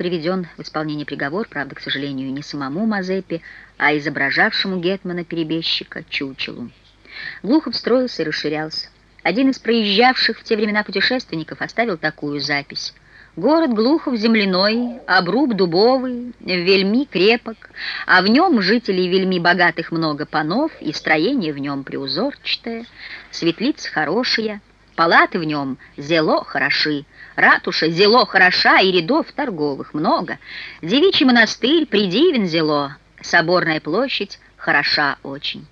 приведен в исполнение приговор, правда, к сожалению, не самому Мазепе, а изображавшему Гетмана-перебежчика Чучелу. Глухов строился и расширялся. Один из проезжавших в те времена путешественников оставил такую запись. Город Глухов земляной, обруб дубовый, вельми крепок, а в нем жителей вельми богатых много панов, и строение в нем преузорчатое, светлица хорошая, палаты в нем зело хороши, ратуша зело хороша и рядов торговых много, девичий монастырь придивен зело, соборная площадь хороша очень.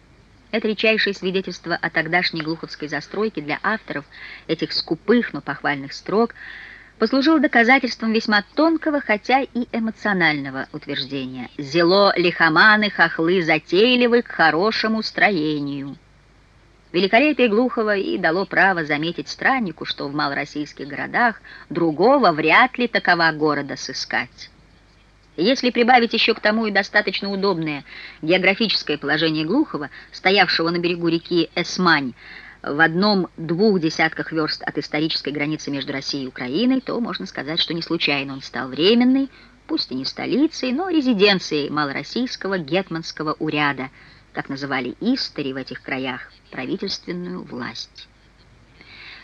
Это редчайшее свидетельство о тогдашней глуховской застройке для авторов этих скупых, но похвальных строк послужило доказательством весьма тонкого, хотя и эмоционального утверждения. «Зело лихоманы, хохлы затейливы к хорошему строению». Великолепие Глухова и дало право заметить страннику, что в малороссийских городах другого вряд ли такова города сыскать. Если прибавить еще к тому и достаточно удобное географическое положение Глухова, стоявшего на берегу реки Эсмань, в одном-двух десятках верст от исторической границы между Россией и Украиной, то можно сказать, что не случайно он стал временной, пусть и не столицей, но резиденцией малороссийского гетманского уряда, как называли истори в этих краях правительственную власть.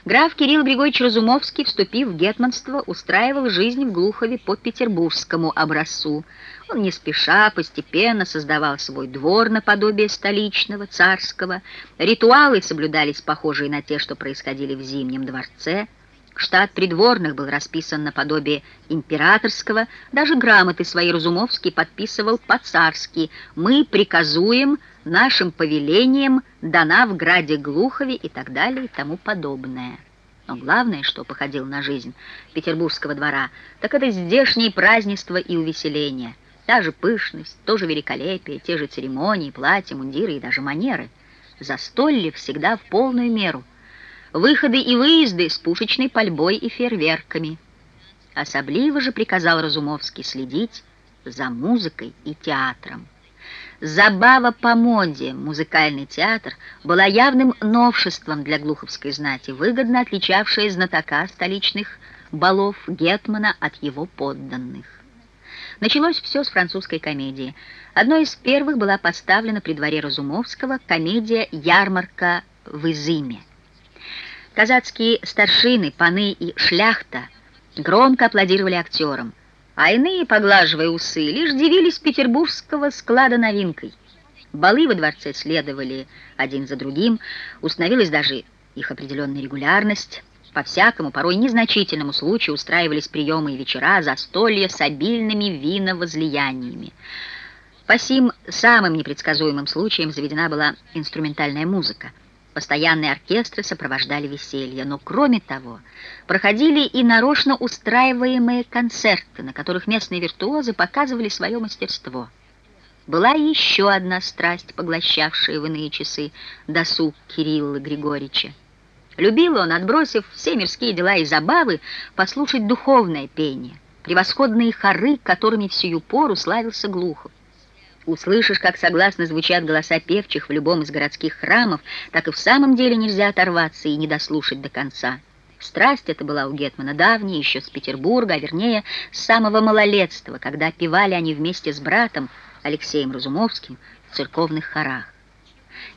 Граф Кирилл Григорьевич Разумовский, вступив в гетманство, устраивал жизнь в Глухове по петербургскому образцу. Он не спеша, постепенно создавал свой двор наподобие столичного, царского. Ритуалы соблюдались похожие на те, что происходили в Зимнем дворце. Штат придворных был расписан наподобие императорского, даже грамоты свои Разумовский подписывал по-царски «Мы приказуем нашим повелением дана в граде Глухове и так далее и тому подобное. Но главное, что походил на жизнь петербургского двора, так это здешние празднества и увеселения. Та же пышность, то же великолепие, те же церемонии, платья, мундиры и даже манеры. Застолье всегда в полную меру. Выходы и выезды с пушечной пальбой и фейерверками. Особливо же приказал Разумовский следить за музыкой и театром. Забава по моде, музыкальный театр, была явным новшеством для глуховской знати, выгодно отличавшая знатока столичных балов Гетмана от его подданных. Началось все с французской комедии. Одной из первых была поставлена при дворе Разумовского комедия «Ярмарка в Изыме». Казацкие старшины, паны и шляхта громко аплодировали актерам – а иные, поглаживая усы, лишь дивились петербургского склада новинкой. Балы во дворце следовали один за другим, установилась даже их определенная регулярность. По всякому, порой незначительному случаю устраивались приемы и вечера, застолья с обильными виновозлияниями. По сим самым непредсказуемым случаям заведена была инструментальная музыка — Постоянные оркестры сопровождали веселье, но кроме того проходили и нарочно устраиваемые концерты, на которых местные виртуозы показывали свое мастерство. Была еще одна страсть, поглощавшая в иные часы досуг Кирилла Григорьевича. Любил он, отбросив все мирские дела и забавы, послушать духовное пение, превосходные хоры, которыми всю пору славился Глухов. Услышишь, как согласно звучат голоса певчих в любом из городских храмов, так и в самом деле нельзя оторваться и не дослушать до конца. Страсть эта была у Гетмана давняя, еще с Петербурга, а вернее, с самого малолетства, когда певали они вместе с братом Алексеем Разумовским в церковных хорах.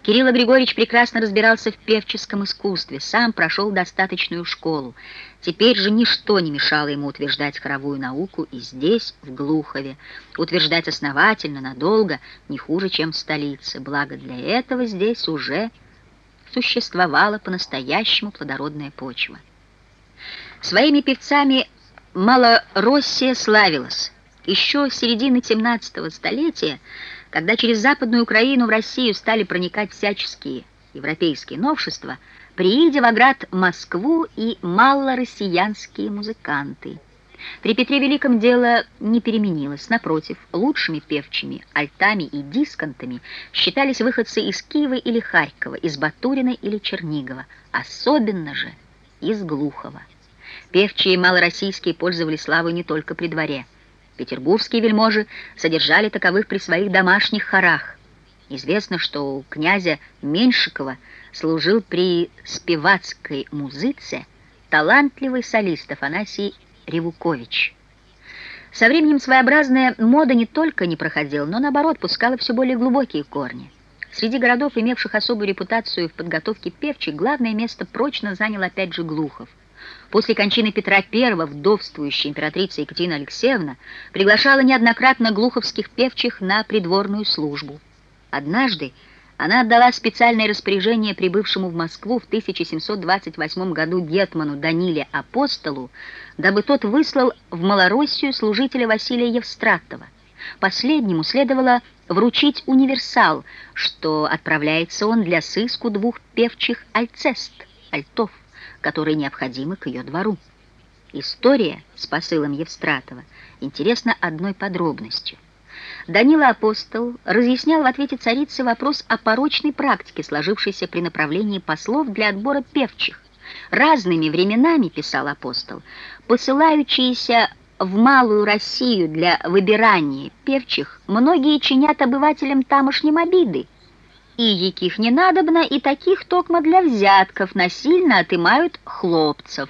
Кирилл Григорьевич прекрасно разбирался в певческом искусстве, сам прошел достаточную школу. Теперь же ничто не мешало ему утверждать хоровую науку и здесь, в Глухове, утверждать основательно, надолго, не хуже, чем в столице. Благо для этого здесь уже существовала по-настоящему плодородная почва. Своими певцами Малороссия славилась. Еще с середины 17 столетия когда через Западную Украину в Россию стали проникать всяческие европейские новшества, приидя в град Москву и малороссиянские музыканты. При Петре Великом дело не переменилось. Напротив, лучшими певчими, альтами и дисконтами считались выходцы из Киева или Харькова, из Батурина или Чернигова, особенно же из Глухова. Певчие малороссийские пользовались славой не только при дворе – Петербургские вельможи содержали таковых при своих домашних хорах. Известно, что у князя Меньшикова служил при спевацкой музыце талантливый солист Афанасий Ревукович. Со временем своеобразная мода не только не проходила, но, наоборот, пускала все более глубокие корни. Среди городов, имевших особую репутацию в подготовке певчих, главное место прочно занял опять же Глухов. После кончины Петра I вдовствующая императрица Екатерина Алексеевна приглашала неоднократно глуховских певчих на придворную службу. Однажды она отдала специальное распоряжение прибывшему в Москву в 1728 году гетману Даниле Апостолу, дабы тот выслал в Малороссию служителя Василия Евстратова. Последнему следовало вручить универсал, что отправляется он для сыску двух певчих альцест, альтов, которые необходимы к ее двору. История с посылом Евстратова интересна одной подробностью. Данила Апостол разъяснял в ответе царицы вопрос о порочной практике, сложившейся при направлении послов для отбора певчих. Разными временами, писал апостол, посылающиеся в Малую Россию для выбирания певчих, многие чинят обывателям тамошним обиды, и яких не надобно, и таких токмо для взятков насильно отымают хлопцев.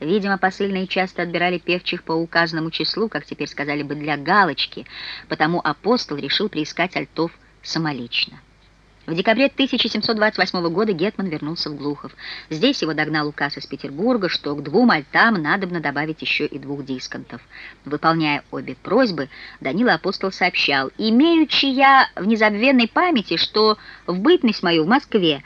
Видимо, посыльные часто отбирали певчих по указанному числу, как теперь сказали бы, для галочки, потому апостол решил приискать альтов самолично. В декабре 1728 года Гетман вернулся в Глухов. Здесь его догнал указ из Петербурга, что к двум альтам надобно добавить еще и двух дисконтов. Выполняя обе просьбы, Данила Апостол сообщал, «Имеючи я в незабвенной памяти, что в бытность мою в Москве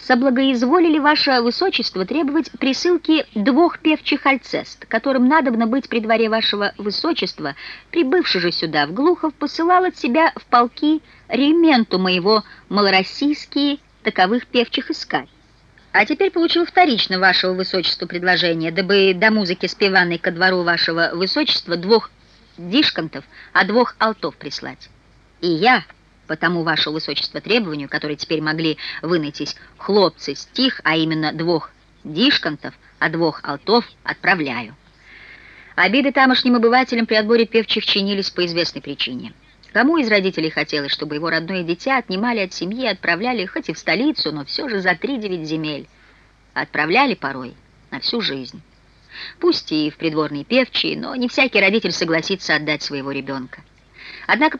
соблагоизволили ваше высочество требовать присылки двух певчих альцест, которым надобно быть при дворе вашего высочества, прибывший же сюда, в Глухов, посылал от себя в полки ременту моего малороссийские таковых певчих искать. А теперь получил вторично вашего высочества предложение, дабы до музыки спеванной ко двору вашего высочества двух дишкантов, а двух алтов прислать. И я по тому вашего высочества требованию, которые теперь могли вынайтись хлопцы стих, а именно двух дишкантов, а двух алтов отправляю. Обиды тамошним обывателям при отборе певчих чинились по известной причине. Кому из родителей хотелось, чтобы его родное дитя отнимали от семьи и отправляли хоть и в столицу, но все же за три-девять земель. Отправляли порой на всю жизнь. Пусть и в придворные певчие, но не всякий родитель согласится отдать своего ребенка. Однако